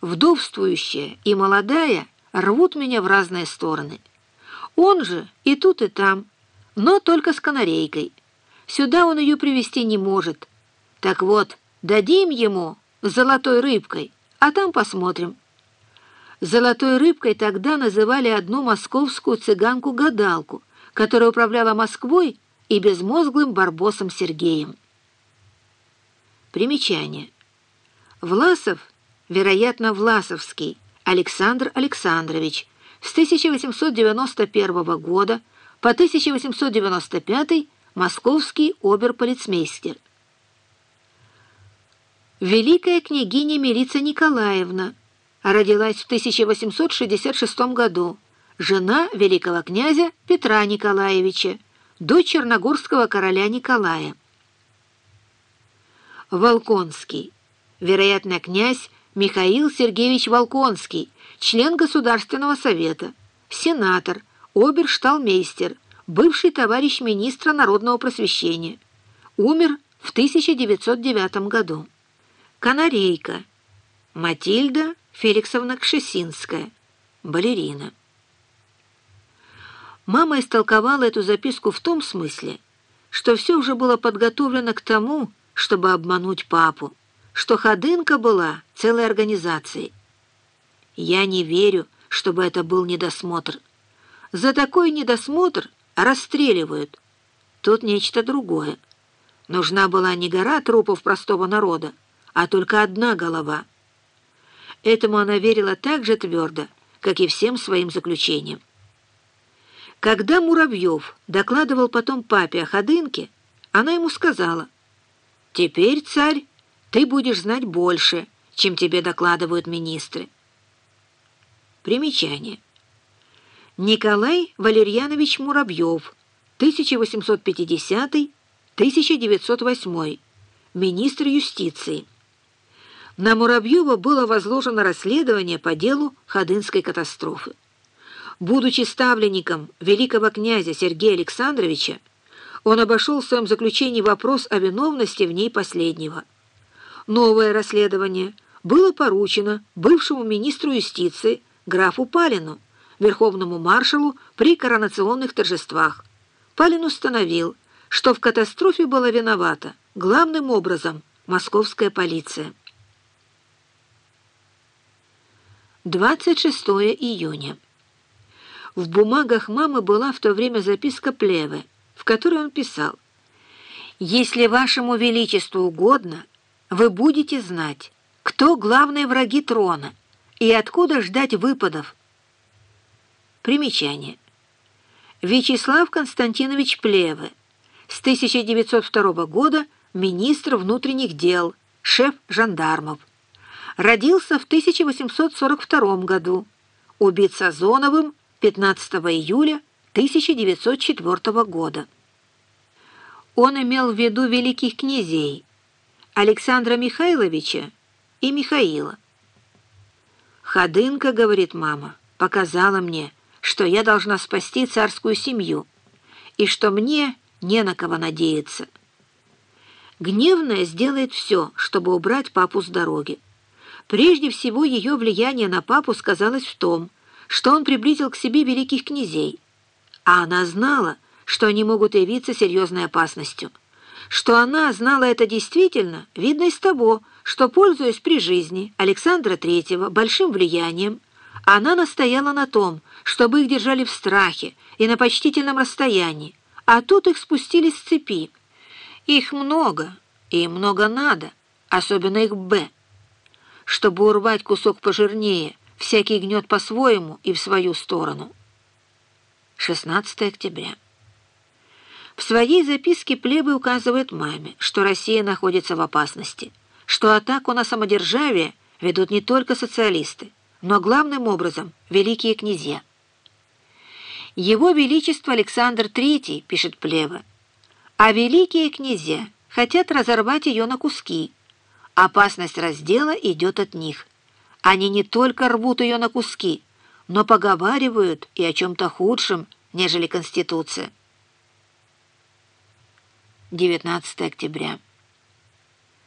Вдовствующая и молодая рвут меня в разные стороны. Он же и тут, и там, но только с канарейкой. Сюда он ее привести не может. Так вот, дадим ему золотой рыбкой, а там посмотрим. Золотой рыбкой тогда называли одну московскую цыганку-гадалку, которая управляла Москвой и безмозглым барбосом Сергеем. Примечание. Власов, вероятно, Власовский, Александр Александрович, с 1891 года по 1895 московский оберполицмейстер. Великая княгиня Милица Николаевна родилась в 1866 году, жена великого князя Петра Николаевича, дочь черногорского короля Николая. Волконский, вероятно, князь Михаил Сергеевич Волконский, член Государственного совета, сенатор, обершталмейстер, бывший товарищ министра народного просвещения. Умер в 1909 году. Канарейка. Матильда Феликсовна Кшесинская, балерина. Мама истолковала эту записку в том смысле, что все уже было подготовлено к тому, чтобы обмануть папу, что Ходынка была целой организацией. Я не верю, чтобы это был недосмотр. За такой недосмотр расстреливают. Тут нечто другое. Нужна была не гора трупов простого народа, а только одна голова. Этому она верила так же твердо, как и всем своим заключениям. Когда Муравьев докладывал потом папе о Ходынке, она ему сказала, «Теперь, царь, ты будешь знать больше, чем тебе докладывают министры». Примечание. Николай Валерьянович Муравьев, 1850-1908, министр юстиции. На Муравьева было возложено расследование по делу Ходынской катастрофы. Будучи ставленником великого князя Сергея Александровича, он обошел в своем заключении вопрос о виновности в ней последнего. Новое расследование было поручено бывшему министру юстиции графу Палину, верховному маршалу при коронационных торжествах. Палин установил, что в катастрофе была виновата главным образом московская полиция. 26 июня. В бумагах мамы была в то время записка Плевы, в которой он писал «Если вашему величеству угодно, вы будете знать, кто главные враги трона и откуда ждать выпадов». Примечание. Вячеслав Константинович Плевы, с 1902 года министр внутренних дел, шеф жандармов. Родился в 1842 году. Убит Сазоновым 15 июля 1904 года. Он имел в виду великих князей Александра Михайловича и Михаила. «Ходынка, — говорит мама, — показала мне, что я должна спасти царскую семью и что мне не на кого надеяться. Гневная сделает все, чтобы убрать папу с дороги. Прежде всего, ее влияние на папу сказалось в том, что он приблизил к себе великих князей, а она знала, что они могут явиться серьезной опасностью. Что она знала это действительно, видно из того, что, пользуясь при жизни Александра Третьего большим влиянием, она настояла на том, чтобы их держали в страхе и на почтительном расстоянии, а тут их спустили с цепи. Их много, и много надо, особенно их «Б». Чтобы урвать кусок пожирнее, всякий гнет по-своему и в свою сторону. 16 октября. В своей записке Плебы указывает маме, что Россия находится в опасности, что атаку на самодержавие ведут не только социалисты, но главным образом великие князья. Его Величество Александр III, пишет Плева, а великие князья хотят разорвать ее на куски, Опасность раздела идет от них. Они не только рвут ее на куски, но поговаривают и о чем-то худшем, нежели Конституция. 19 октября.